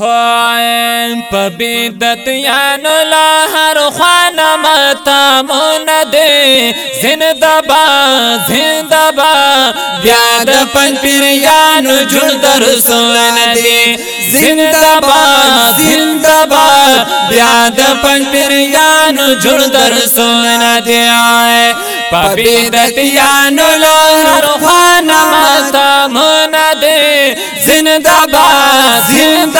ہوائن پبیدت یا نلا ہر خوان متا من دے زندہ با زندہ با بیاد پن پیر یا نو جڑ در سون دے زندہ با زندہ با بیاد پن پیر یا نو جڑ در سون دے آئے پبیدت یا نلا ہر خوان متا من دے زندہ با زندہ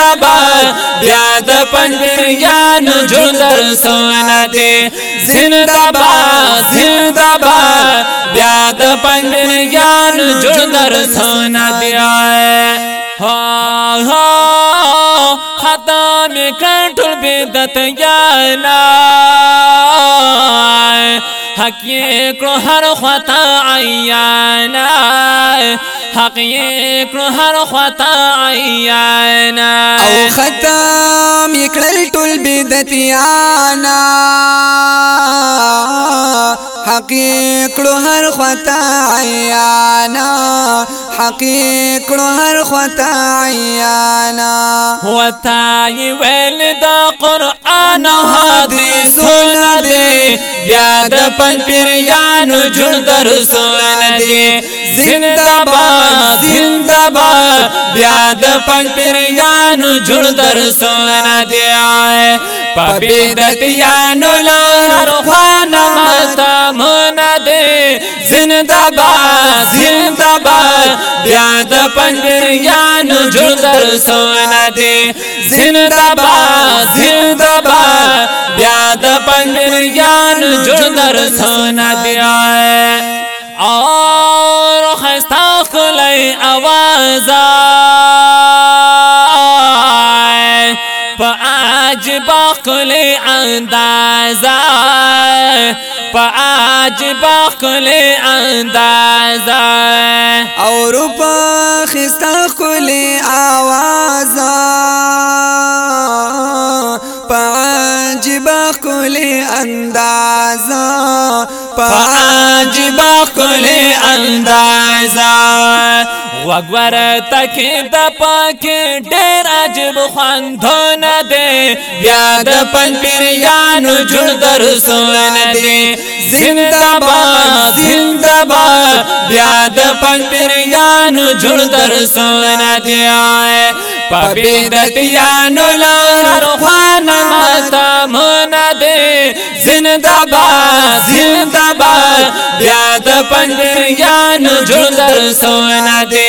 با بیاد پن بیان جندر سونا دے۔ زندہ با زندہ با بیاد پن بیان جندر سونا دے۔ ہاں ہاں ختم کنٹل بیدت یانا حق یہ کرو ہر خطا عیانا حق یې کرو هر خطا عیانا او ختم کړل ټول بدتیانا حق یې کړو هر خطا عیانا حق کړو هر خطا عیانا وتا ویل دا قران او حدیث دے۔ یاد پن پیریانو جن در سن دے۔ زندہ باد زندہ باد یاد پن پیریانو جن در سن دے۔ آئے۔ پبیدت یانو لار خوان متا من دے۔ زندہ باد زندہ باد یاد پن پیریانو جن در سن دے. زندہ باد زندہ باد بیاد پنجر یان جندر سونا دیا اور خستا خلی آواز پاج باقل انداز پاج باخلے انداز اور پاخستہ کھلے آواز پاج باخلے انداز پاجب کلی انداز وګور تک د پاک ډېر عجب خواندون دے۔ یاد پن پیریانو جوړ در سون دے۔ زندہ باد زندہ باد یاد پن پیریانو جوړ در سون دے۔ آئے پبیدت یانو لار خوان ماتا من دے۔ زندہ باد زندہ باد یاد پن پیریانو جوړ دے۔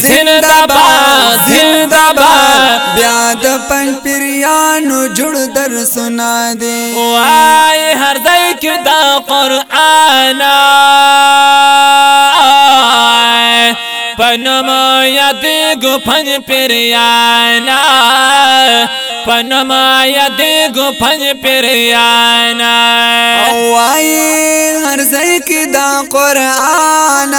زندہ باد زندہ باد بیا د پن پیریانو جوړ در سنا دے وای هر ځای کې دا قران پنم یاد گو پنج پیریانا پنم یاد گو پنج پیریانا وای هر ځای کې دا قران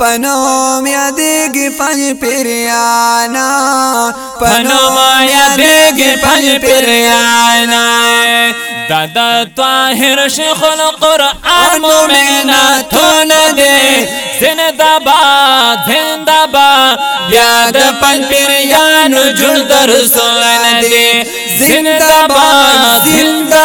پنوم یادګي پنځ پیریانا پنم یاد گو پنج پیریانا دادا طاهر شیخ القرآن مومناتون دے زندہ باد زندہ باد یاد پن پیریانو جن در سون دے۔ زندہ باد زندہ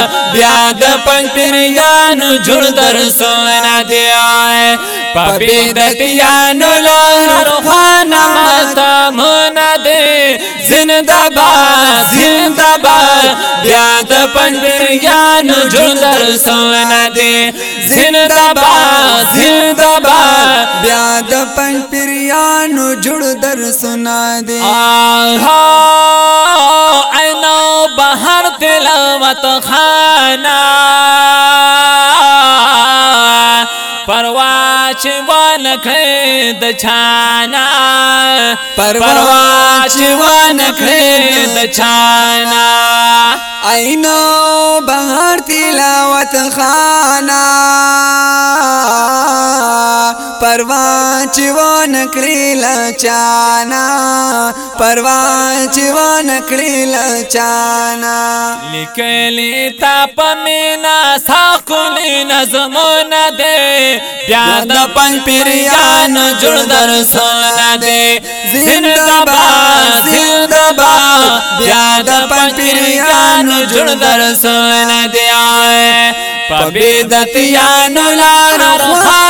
باد یاد پن پیریانو در سون دے آئے پبیدت یانو لار خوانا ماتا من دے۔ زندہ باد زندہ باد یاد پن پیریانو جن در سون دے۔ زندہ باد زندہ باد بیا د پن پیریانو جوړ در سنا دے۔ آہا، اینو بہر تلاوت خانا پرواچ وان خید چھانا۔ پرواچ وان خید چھانا۔ اینو بهر تلاوت خانا پروان چوان کړل چانا پروان چوان کړل چانا۔ لیکلی تا پمینا ساکولی نظمون دے۔ بیا د پنج پیریان جوړ در سولنا دے۔ زندہ باد زندہ باد بیا د پنج پیریان جوړ در سولنا دے۔ آئے۔ پبیدتیانو لار ہاں۔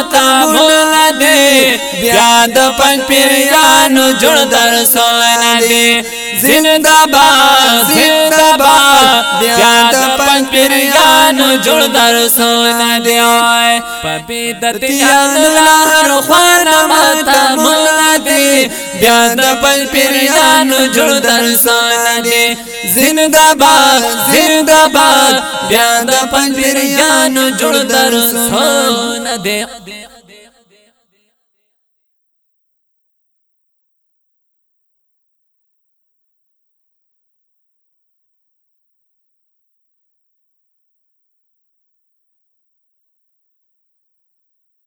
روحان ماتا مولا دے بیا د پنج پیریانو جوړ در سولنا دے زندہ باد زندہ باد بیا د پنج پیریانو جوړ در سولنا دے آئے پبیدتیانو لار روحان ماتا مولا دے بیا د پنج پیریانو جوړ در سولنا دے زندہ باد زندہ باد بیا د پنج پیریانو جوړ در سولنا دے